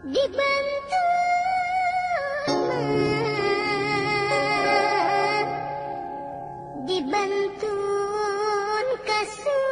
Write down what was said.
dibantu dibantu kasih